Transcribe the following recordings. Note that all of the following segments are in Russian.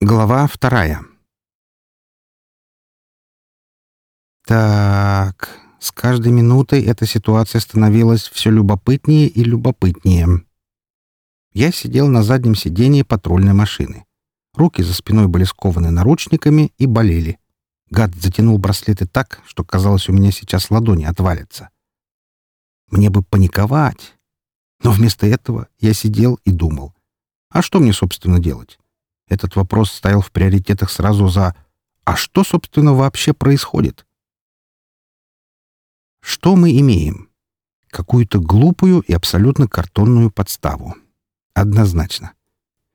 Глава вторая. Так, с каждой минутой эта ситуация становилась все любопытнее и любопытнее. Я сидел на заднем сидении патрульной машины. Руки за спиной были скованы наручниками и болели. Гад затянул браслеты так, что казалось, у меня сейчас ладони отвалятся. Мне бы паниковать. Но вместо этого я сидел и думал. А что мне, собственно, делать? Этот вопрос стоял в приоритетах сразу за «А что, собственно, вообще происходит?» Что мы имеем? Какую-то глупую и абсолютно картонную подставу. Однозначно.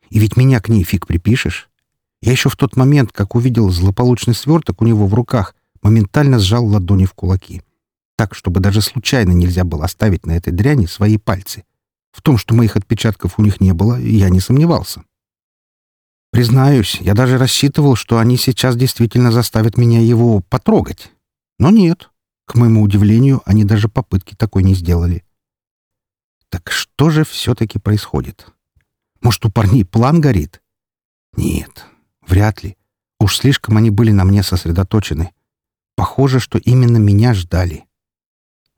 И ведь меня к ней фиг припишешь. Я еще в тот момент, как увидел злополучный сверток у него в руках, моментально сжал ладони в кулаки. Так, чтобы даже случайно нельзя было оставить на этой дряни свои пальцы. В том, что моих отпечатков у них не было, я не сомневался. Признаюсь, я даже рассчитывал, что они сейчас действительно заставят меня его потрогать. Но нет. К моему удивлению, они даже попытки такой не сделали. Так что же все-таки происходит? Может, у парней план горит? Нет, вряд ли. Уж слишком они были на мне сосредоточены. Похоже, что именно меня ждали.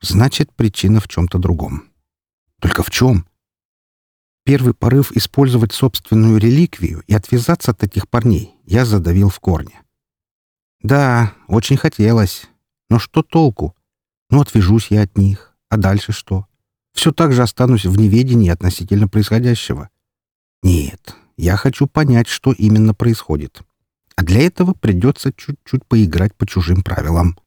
Значит, причина в чем-то другом. Только в чем? Первый порыв использовать собственную реликвию и отвязаться от этих парней я задавил в корне. Да, очень хотелось. Но что толку? Ну, отвяжусь я от них. А дальше что? Все так же останусь в неведении относительно происходящего. Нет, я хочу понять, что именно происходит. А для этого придется чуть-чуть поиграть по чужим правилам.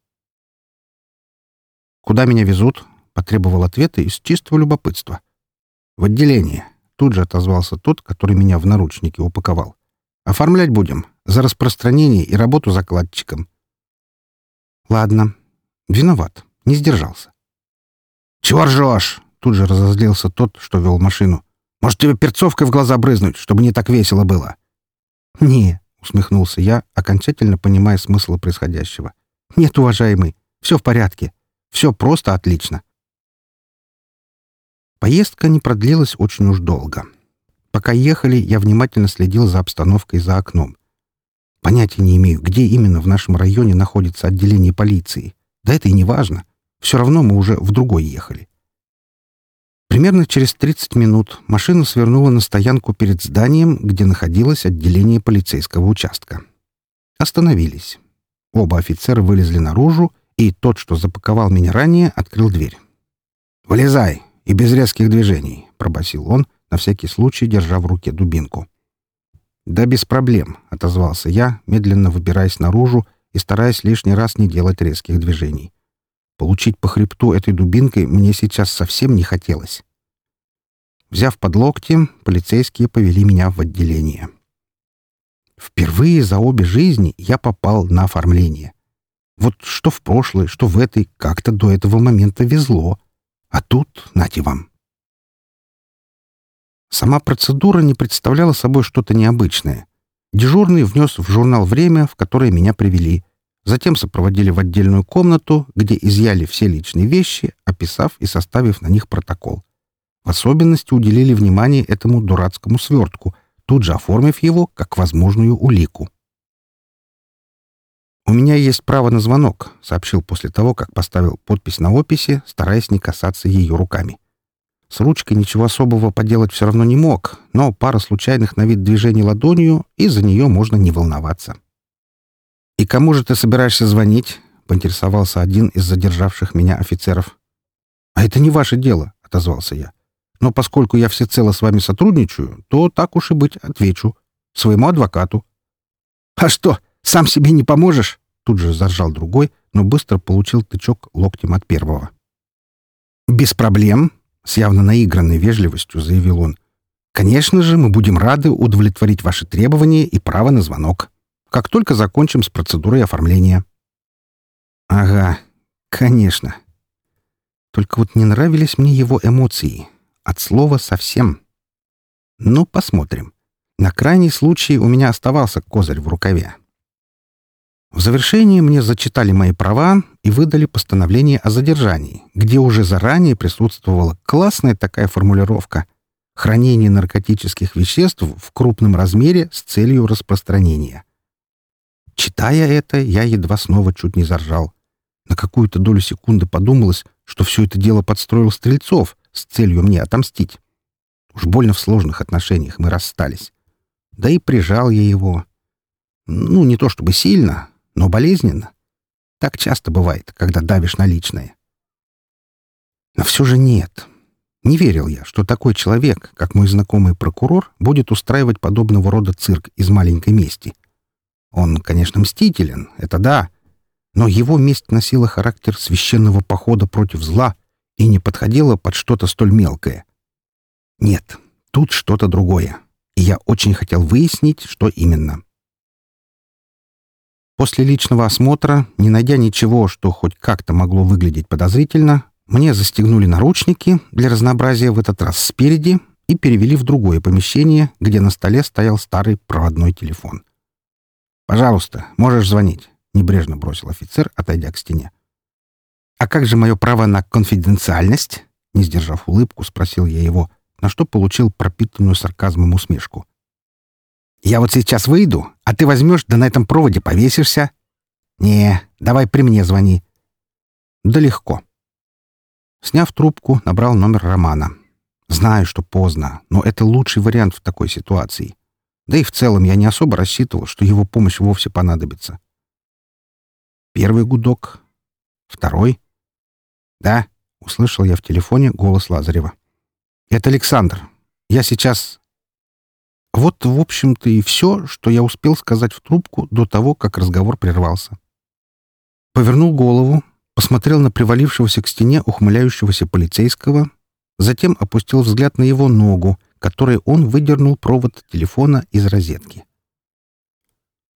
«Куда меня везут?» — потребовал ответа из чистого любопытства. «В отделение. Тут же отозвался тот, который меня в наручники упаковал. «Оформлять будем. За распространение и работу закладчиком». «Ладно. Виноват. Не сдержался». «Чего ржешь?» — тут же разозлился тот, что вел машину. «Может, тебе перцовкой в глаза брызнуть, чтобы не так весело было?» «Не», — усмехнулся я, окончательно понимая смысл происходящего. «Нет, уважаемый, все в порядке. Все просто отлично. Поездка не продлилась очень уж долго. Пока ехали, я внимательно следил за обстановкой за окном. Понятия не имею, где именно в нашем районе находится отделение полиции. Да это и не важно. Все равно мы уже в другой ехали. Примерно через 30 минут машина свернула на стоянку перед зданием, где находилось отделение полицейского участка. Остановились. Оба офицера вылезли наружу, и тот, что запаковал меня ранее, открыл дверь. «Вылезай!» И без резких движений», — пробасил он, на всякий случай держа в руке дубинку. «Да без проблем», — отозвался я, медленно выбираясь наружу и стараясь лишний раз не делать резких движений. Получить по хребту этой дубинкой мне сейчас совсем не хотелось. Взяв под локти, полицейские повели меня в отделение. Впервые за обе жизни я попал на оформление. Вот что в прошлой, что в этой, как-то до этого момента везло. А тут, нате вам. Сама процедура не представляла собой что-то необычное. Дежурный внес в журнал время, в которое меня привели. Затем сопроводили в отдельную комнату, где изъяли все личные вещи, описав и составив на них протокол. В особенности уделили внимание этому дурацкому свертку, тут же оформив его как возможную улику. «У меня есть право на звонок», — сообщил после того, как поставил подпись на описи, стараясь не касаться ее руками. С ручкой ничего особого поделать все равно не мог, но пара случайных на вид движений ладонью, и за нее можно не волноваться. «И кому же ты собираешься звонить?» — поинтересовался один из задержавших меня офицеров. «А это не ваше дело», — отозвался я. «Но поскольку я всецело с вами сотрудничаю, то так уж и быть отвечу. Своему адвокату». «А что, сам себе не поможешь?» Тут же заржал другой, но быстро получил тычок локтем от первого. «Без проблем», — с явно наигранной вежливостью заявил он. «Конечно же, мы будем рады удовлетворить ваши требования и право на звонок, как только закончим с процедурой оформления». «Ага, конечно. Только вот не нравились мне его эмоции. От слова совсем. Ну, посмотрим. На крайний случай у меня оставался козырь в рукаве. В завершении мне зачитали мои права и выдали постановление о задержании, где уже заранее присутствовала классная такая формулировка хранение наркотических веществ в крупном размере с целью распространения. Читая это, я едва снова чуть не заржал. На какую-то долю секунды подумалось, что все это дело подстроил Стрельцов с целью мне отомстить. Уж больно в сложных отношениях мы расстались. Да и прижал я его. Ну, не то чтобы сильно, но болезненно. Так часто бывает, когда давишь на личное. Но все же нет. Не верил я, что такой человек, как мой знакомый прокурор, будет устраивать подобного рода цирк из маленькой мести. Он, конечно, мстителен, это да, но его месть носила характер священного похода против зла и не подходила под что-то столь мелкое. Нет, тут что-то другое, и я очень хотел выяснить, что именно. После личного осмотра, не найдя ничего, что хоть как-то могло выглядеть подозрительно, мне застегнули наручники, для разнообразия в этот раз спереди, и перевели в другое помещение, где на столе стоял старый проводной телефон. «Пожалуйста, можешь звонить. — небрежно бросил офицер, отойдя к стене. «А как же мое право на конфиденциальность?» Не сдержав улыбку, спросил я его, на что получил пропитанную сарказмом усмешку. «Я вот сейчас выйду, а ты возьмешь, да на этом проводе повесишься?» «Не, давай при мне звони». «Да легко». Сняв трубку, набрал номер Романа. Знаю, что поздно, но это лучший вариант в такой ситуации. Да и в целом я не особо рассчитывал, что его помощь вовсе понадобится. Первый гудок. Второй. «Да», — услышал я в телефоне голос Лазарева. «Это Александр. Я сейчас...» Вот, в общем-то, и все, что я успел сказать в трубку до того, как разговор прервался. Повернул голову, посмотрел на привалившегося к стене ухмыляющегося полицейского, затем опустил взгляд на его ногу, которой он выдернул провод телефона из розетки.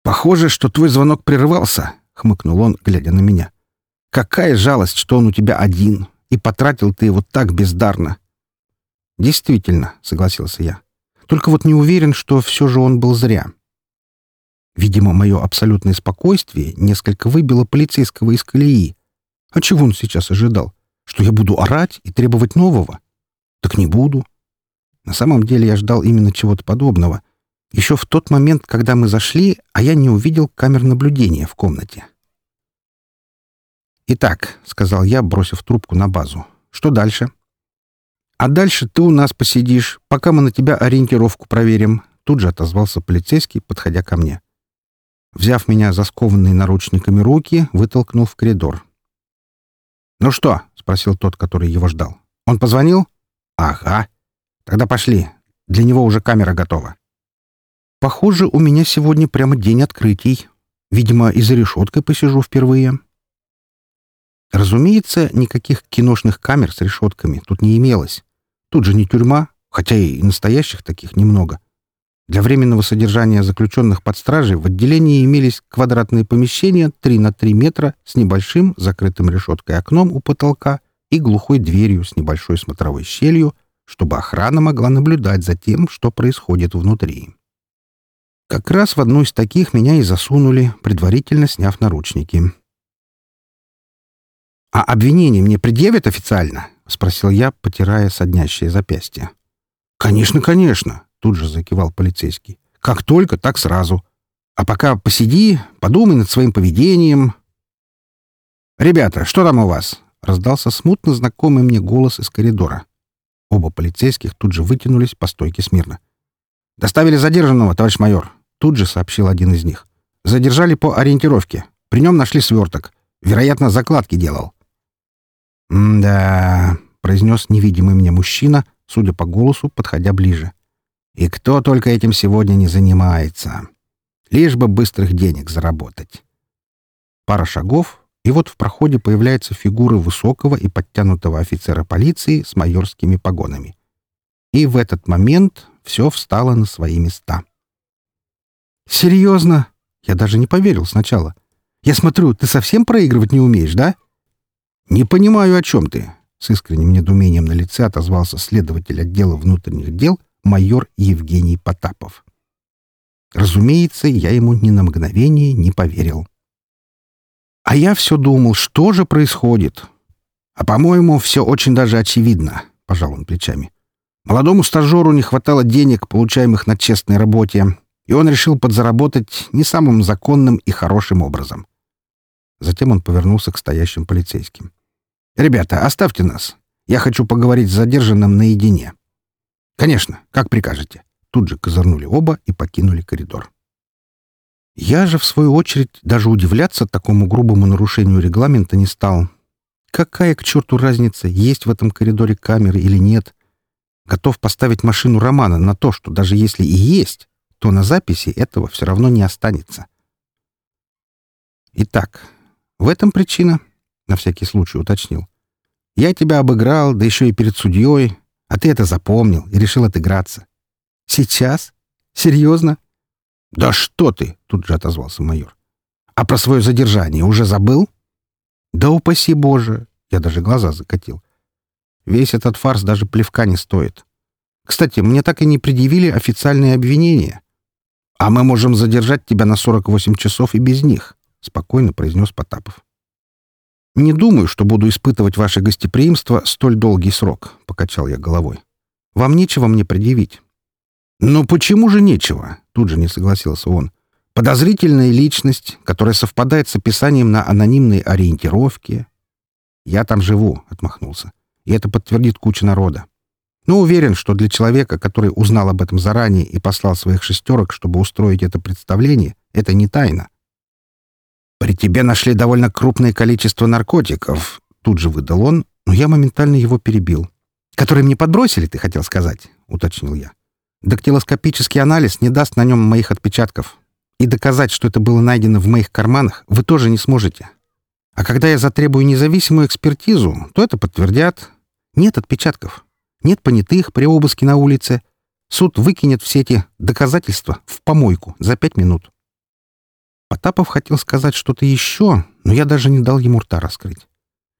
«Похоже, что твой звонок прервался», хмыкнул он, глядя на меня. «Какая жалость, что он у тебя один, и потратил ты его так бездарно!» «Действительно», — согласился я. «Только вот не уверен, что все же он был зря». Видимо, мое абсолютное спокойствие несколько выбило полицейского из колеи. А чего он сейчас ожидал? Что я буду орать и требовать нового? Так не буду. На самом деле я ждал именно чего-то подобного. Еще в тот момент, когда мы зашли, а я не увидел камер наблюдения в комнате. «Итак», — сказал я, бросив трубку на базу, — «что дальше?» «А дальше ты у нас посидишь, пока мы на тебя ориентировку проверим», — тут же отозвался полицейский, подходя ко мне. Взяв меня за скованные наручниками руки, вытолкнул в коридор. «Ну что?» — спросил тот, который его ждал. «Он позвонил?» «Ага. Тогда пошли. Для него уже камера готова». «Похоже, у меня сегодня прямо день открытий. Видимо, и за решеткой посижу впервые». Разумеется, никаких киношных камер с решетками тут не имелось. Тут же не тюрьма, хотя и настоящих таких немного. Для временного содержания заключенных под стражей в отделении имелись квадратные помещения 3 на 3 метра с небольшим закрытым решеткой окном у потолка и глухой дверью с небольшой смотровой щелью, чтобы охрана могла наблюдать за тем, что происходит внутри. Как раз в одну из таких меня и засунули, предварительно сняв наручники. «А обвинение мне предъявят официально?» — спросил я, потирая соднящее запястье. «Конечно, конечно!» — тут же закивал полицейский. «Как только, так сразу. А пока посиди, подумай над своим поведением». «Ребята, что там у вас?» — раздался смутно знакомый мне голос из коридора. Оба полицейских тут же вытянулись по стойке смирно. «Доставили задержанного, товарищ майор», — тут же сообщил один из них. «Задержали по ориентировке. При нем нашли сверток. Вероятно, закладки делал». «Да», — произнес невидимый мне мужчина, судя по голосу, подходя ближе. «И кто только этим сегодня не занимается. Лишь бы быстрых денег заработать». Пара шагов, и вот в проходе появляется фигура высокого и подтянутого офицера полиции с майорскими погонами. И в этот момент все встало на свои места. «Серьезно?» Я даже не поверил сначала. «Я смотрю, ты совсем проигрывать не умеешь, да?» «Не понимаю, о чем ты», — с искренним недоумением на лице отозвался следователь отдела внутренних дел майор Евгений Потапов. Разумеется, я ему ни на мгновение не поверил. А я все думал, что же происходит. А, по-моему, все очень даже очевидно, — пожал он плечами. Молодому стажеру не хватало денег, получаемых на честной работе, и он решил подзаработать не самым законным и хорошим образом. Затем он повернулся к стоящим полицейским. «Ребята, оставьте нас. Я хочу поговорить с задержанным наедине». «Конечно, как прикажете». Тут же козырнули оба и покинули коридор. Я же, в свою очередь, даже удивляться такому грубому нарушению регламента не стал. Какая к черту разница, есть в этом коридоре камеры или нет? Готов поставить машину Романа на то, что даже если и есть, то на записи этого все равно не останется. Итак, в этом причина, на всякий случай уточнил. Я тебя обыграл, да еще и перед судьей, а ты это запомнил и решил отыграться. Сейчас? Серьезно? Да что ты, тут же отозвался майор. А про свое задержание уже забыл? Да упаси Боже! Я даже глаза закатил. Весь этот фарс даже плевка не стоит. Кстати, мне так и не предъявили официальные обвинения. «А мы можем задержать тебя на 48 часов и без них», — спокойно произнес Потапов. «Не думаю, что буду испытывать ваше гостеприимство столь долгий срок», — покачал я головой. «Вам нечего мне предъявить». «Но почему же нечего?» — тут же не согласился он. «Подозрительная личность, которая совпадает с описанием на анонимной ориентировке». «Я там живу», — отмахнулся. «И это подтвердит куча народа. Но уверен, что для человека, который узнал об этом заранее и послал своих шестерок, чтобы устроить это представление, это не тайна. «При тебе нашли довольно крупное количество наркотиков», — тут же выдал он, но я моментально его перебил. «Которые мне подбросили, ты хотел сказать?» — уточнил я. «Дактилоскопический анализ не даст на нем моих отпечатков. И доказать, что это было найдено в моих карманах, вы тоже не сможете. А когда я затребую независимую экспертизу, то это подтвердят. Нет отпечатков. Нет понятых при обыске на улице. Суд выкинет все эти доказательства в помойку за пять минут. Потапов хотел сказать что-то еще, но я даже не дал ему рта раскрыть.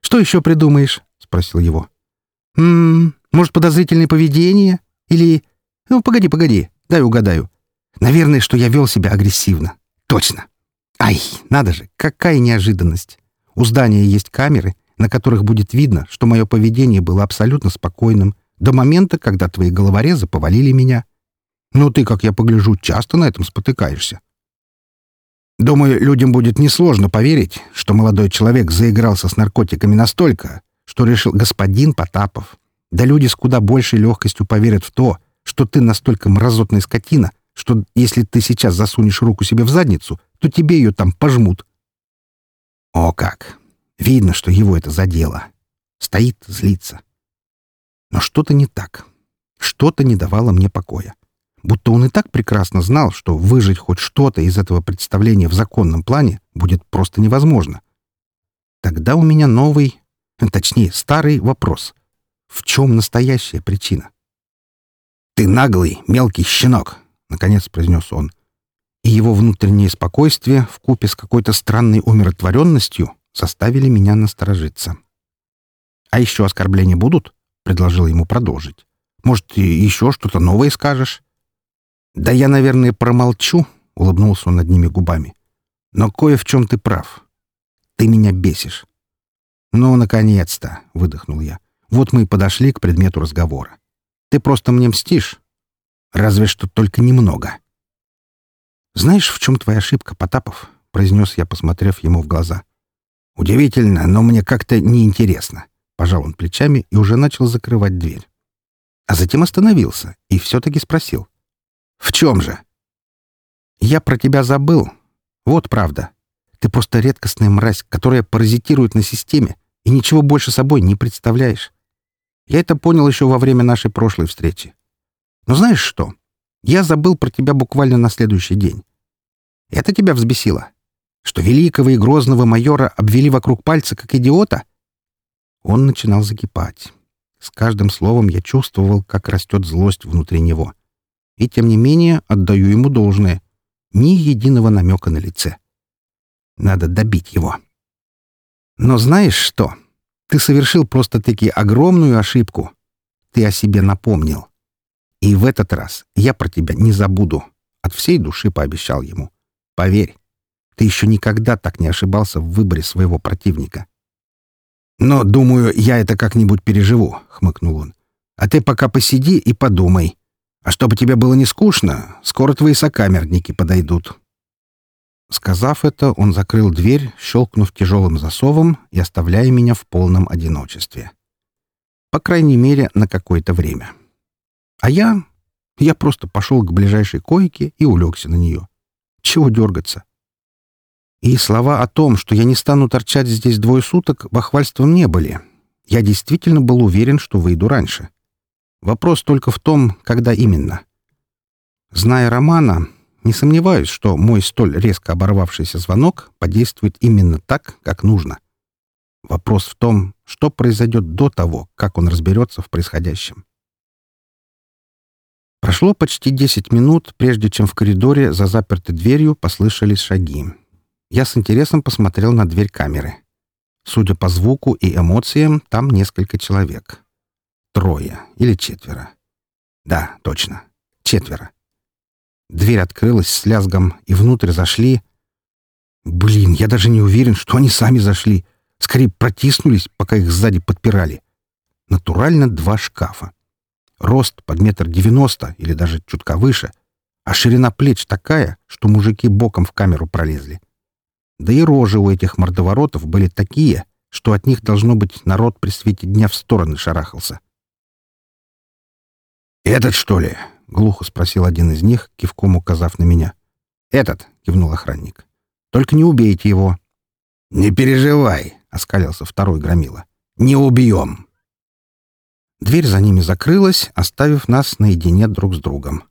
«Что еще придумаешь?» — спросил его. «М может, подозрительное поведение? Или... Ну, погоди, погоди, дай угадаю. Наверное, что я вел себя агрессивно. Точно. Ай, надо же, какая неожиданность. У здания есть камеры, на которых будет видно, что мое поведение было абсолютно спокойным, до момента, когда твои головорезы повалили меня. Ну, ты, как я погляжу, часто на этом спотыкаешься. Думаю, людям будет несложно поверить, что молодой человек заигрался с наркотиками настолько, что решил господин Потапов. Да люди с куда большей легкостью поверят в то, что ты настолько мразотная скотина, что если ты сейчас засунешь руку себе в задницу, то тебе ее там пожмут. О как! Видно, что его это задело. Стоит, злится. Но что-то не так. Что-то не давало мне покоя. Будто он и так прекрасно знал, что выжить хоть что-то из этого представления в законном плане будет просто невозможно. Тогда у меня новый, точнее, старый вопрос. В чем настоящая причина? «Ты наглый, мелкий щенок!» — наконец произнес он. И его внутреннее спокойствие вкупе с какой-то странной умиротворенностью заставили меня насторожиться. «А еще оскорбления будут?» — предложил ему продолжить. «Может, еще что-то новое скажешь?» «Да я, наверное, промолчу», — улыбнулся он одними губами. «Но кое в чем ты прав. Ты меня бесишь». «Ну, наконец-то!» — выдохнул я. «Вот мы и подошли к предмету разговора. Ты просто мне мстишь. Разве что только немного». «Знаешь, в чем твоя ошибка, Потапов?» — произнес я, посмотрев ему в глаза. «Удивительно, но мне как-то неинтересно. Пожал он плечами и уже начал закрывать дверь. А затем остановился и все-таки спросил. «В чем же?» «Я про тебя забыл. Вот правда. Ты просто редкостная мразь, которая паразитирует на системе и ничего больше собой не представляешь. Я это понял еще во время нашей прошлой встречи. Но знаешь что? Я забыл про тебя буквально на следующий день. Это тебя взбесило? Что великого и грозного майора обвели вокруг пальца как идиота? Он начинал закипать. С каждым словом я чувствовал, как растет злость внутри него. И тем не менее отдаю ему должное. Ни единого намека на лице. Надо добить его. Но знаешь что? Ты совершил просто-таки огромную ошибку. Ты о себе напомнил. И в этот раз я про тебя не забуду. От всей души пообещал ему. Поверь, ты еще никогда так не ошибался в выборе своего противника. «Но, думаю, я это как-нибудь переживу», — хмыкнул он. А ты пока посиди и подумай. А чтобы тебе было не скучно, скоро твои сокамерники подойдут». Сказав это, он закрыл дверь, щелкнув тяжелым засовом и оставляя меня в полном одиночестве. По крайней мере, на какое-то время. А я... Я просто пошел к ближайшей койке и улегся на нее. Чего дергаться? И слова о том, что я не стану торчать здесь двое суток, бахвальством не были. Я действительно был уверен, что выйду раньше. Вопрос только в том, когда именно. Зная Романа, не сомневаюсь, что мой столь резко оборвавшийся звонок подействует именно так, как нужно. Вопрос в том, что произойдет до того, как он разберется в происходящем. Прошло почти десять минут, прежде чем в коридоре за запертой дверью послышались шаги. Я с интересом посмотрел на дверь камеры. Судя по звуку и эмоциям, там несколько человек. Трое или четверо. Да, точно. Четверо. Дверь открылась с лязгом, и внутрь зашли... Блин, я даже не уверен, что они сами зашли. Скорее протиснулись, пока их сзади подпирали. Натурально два шкафа. Рост под метр девяносто или даже чутка выше, а ширина плеч такая, что мужики боком в камеру пролезли. Да и рожи у этих мордоворотов были такие, что от них, должно быть, народ при свете дня в стороны шарахался. «Этот, что ли?» — глухо спросил один из них, кивком указав на меня. «Этот», — кивнул охранник. «Только не убейте его». «Не переживай», — оскалился второй громила. «Не убьем». Дверь за ними закрылась, оставив нас наедине друг с другом.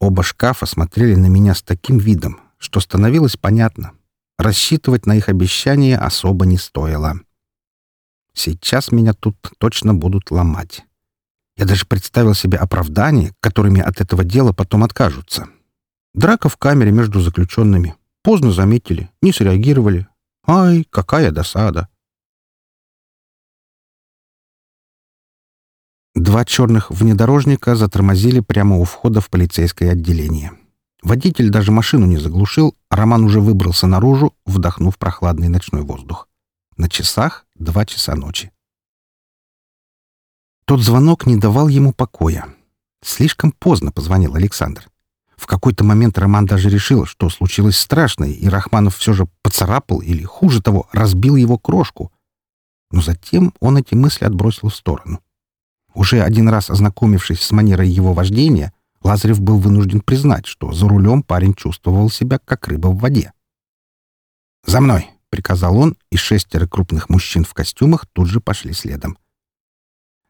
Оба шкафа смотрели на меня с таким видом, что становилось понятно. Рассчитывать на их обещания особо не стоило. Сейчас меня тут точно будут ломать. Я даже представил себе оправдания, которыми от этого дела потом откажутся. Драка в камере между заключенными. Поздно заметили, не среагировали. Ай, какая досада. Два черных внедорожника затормозили прямо у входа в полицейское отделение. Водитель даже машину не заглушил, а Роман уже выбрался наружу, вдохнув прохладный ночной воздух. На часах два часа ночи. Тот звонок не давал ему покоя. Слишком поздно позвонил Александр. В какой-то момент Роман даже решил, что случилось страшное, и Рахманов все же поцарапал или, хуже того, разбил его крошку. Но затем он эти мысли отбросил в сторону. Уже один раз ознакомившись с манерой его вождения, Лазарев был вынужден признать, что за рулем парень чувствовал себя как рыба в воде. «За мной!» — приказал он, и шестеро крупных мужчин в костюмах тут же пошли следом.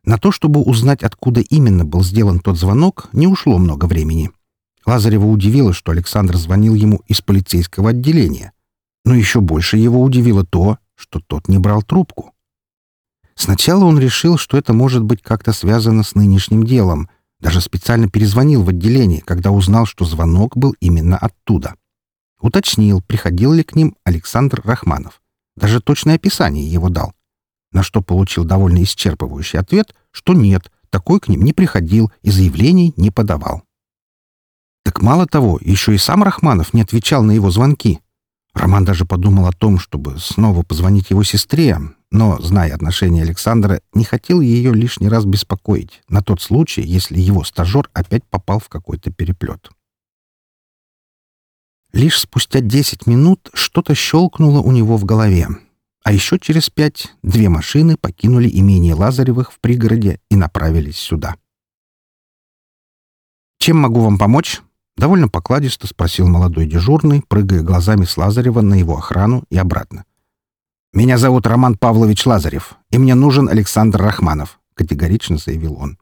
На то, чтобы узнать, откуда именно был сделан тот звонок, не ушло много времени. Лазарева удивило, что Александр звонил ему из полицейского отделения. Но еще больше его удивило то, что тот не брал трубку. Сначала он решил, что это может быть как-то связано с нынешним делом, даже специально перезвонил в отделение, когда узнал, что звонок был именно оттуда. Уточнил, приходил ли к ним Александр Рахманов. Даже точное описание его дал. На что получил довольно исчерпывающий ответ, что нет, такой к ним не приходил и заявлений не подавал. Так мало того, еще и сам Рахманов не отвечал на его звонки. Роман даже подумал о том, чтобы снова позвонить его сестре, но, зная отношение Александра, не хотел ее лишний раз беспокоить, на тот случай, если его стажер опять попал в какой-то переплет. Лишь спустя десять минут что-то щелкнуло у него в голове, а еще через пять две машины покинули имение Лазаревых в пригороде и направились сюда. «Чем могу вам помочь?» — довольно покладисто спросил молодой дежурный, прыгая глазами с Лазарева на его охрану и обратно. «Меня зовут Роман Павлович Лазарев, и мне нужен Александр Рахманов», — категорично заявил он.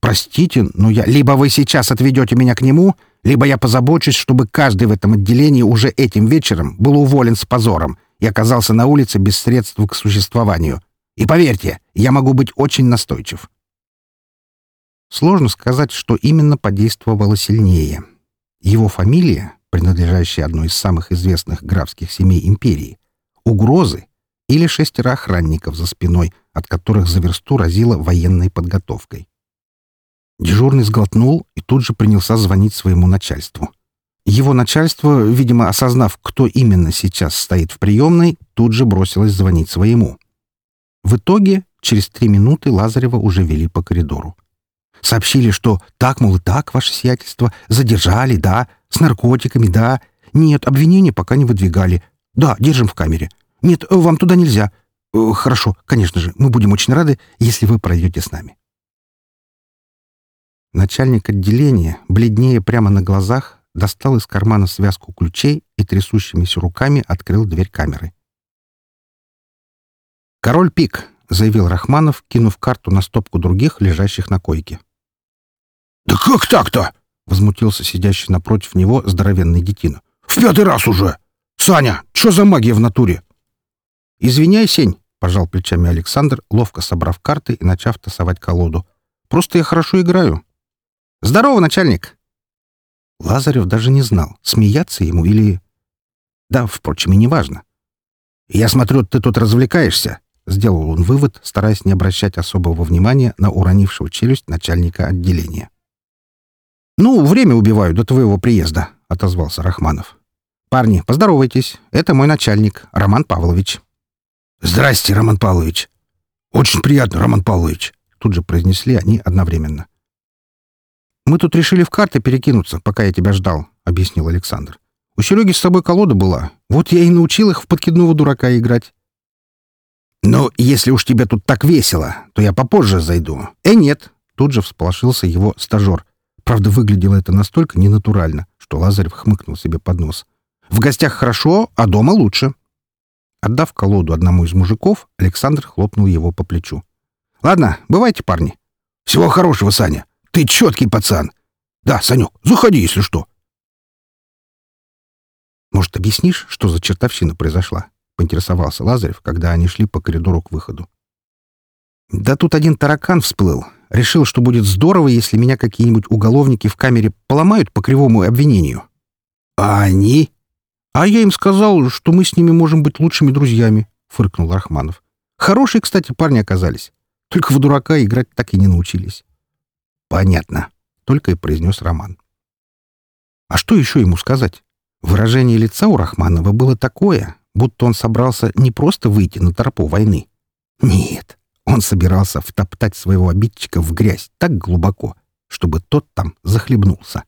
«Простите, но я... Либо вы сейчас отведете меня к нему, либо я позабочусь, чтобы каждый в этом отделении уже этим вечером был уволен с позором и оказался на улице без средств к существованию. И поверьте, я могу быть очень настойчив». Сложно сказать, что именно подействовало сильнее. Его фамилия, принадлежащая одной из самых известных графских семей империи, угрозы или шестеро охранников за спиной, от которых за версту разило военной подготовкой. Дежурный сглотнул и тут же принялся звонить своему начальству. Его начальство, видимо, осознав, кто именно сейчас стоит в приемной, тут же бросилось звонить своему. В итоге через три минуты Лазарева уже вели по коридору. Сообщили, что так, мол, и так, ваше сиятельство. Задержали, да. С наркотиками, да. Нет, обвинения пока не выдвигали. Да, держим в камере. Нет, вам туда нельзя. Э, хорошо, конечно же, мы будем очень рады, если вы пройдете с нами. Начальник отделения, бледнее прямо на глазах, достал из кармана связку ключей и трясущимися руками открыл дверь камеры. «Король пик», — заявил Рахманов, кинув карту на стопку других, лежащих на койке. «Да как так-то?» — возмутился сидящий напротив него здоровенный детина. «В пятый раз уже! Саня, что за магия в натуре?» «Извиняй, Сень», — пожал плечами Александр, ловко собрав карты и начав тасовать колоду. «Просто я хорошо играю». «Здорово, начальник!» Лазарев даже не знал, смеяться ему или... Да, впрочем, и неважно. «Я смотрю, ты тут развлекаешься», — сделал он вывод, стараясь не обращать особого внимания на уронившего челюсть начальника отделения. «Ну, время убиваю до твоего приезда», — отозвался Рахманов. «Парни, поздоровайтесь. Это мой начальник, Роман Павлович». «Здрасте, Роман Павлович». «Очень приятно, Роман Павлович», — тут же произнесли они одновременно. «Мы тут решили в карты перекинуться, пока я тебя ждал», — объяснил Александр. «У Сереги с собой колода была. Вот я и научил их в подкидного дурака играть». «Ну, если уж тебе тут так весело, то я попозже зайду». «Э, нет!» — тут же всполошился его стажер. Правда, выглядело это настолько ненатурально, что Лазарев хмыкнул себе под нос. «В гостях хорошо, а дома лучше». Отдав колоду одному из мужиков, Александр хлопнул его по плечу. «Ладно, бывайте, парни». «Всего хорошего, Саня!» Ты четкий пацан. Да, Санек, заходи, если что. Может, объяснишь, что за чертовщина произошла? Поинтересовался Лазарев, когда они шли по коридору к выходу. Да тут один таракан всплыл. Решил, что будет здорово, если меня какие-нибудь уголовники в камере поломают по кривому обвинению. А они? А я им сказал, что мы с ними можем быть лучшими друзьями, фыркнул Рахманов. Хорошие, кстати, парни оказались. Только в дурака играть так и не научились. «Понятно», — только и произнес Роман. А что еще ему сказать? Выражение лица у Рахманова было такое, будто он собрался не просто выйти на тропу войны. Нет, он собирался втоптать своего обидчика в грязь так глубоко, чтобы тот там захлебнулся.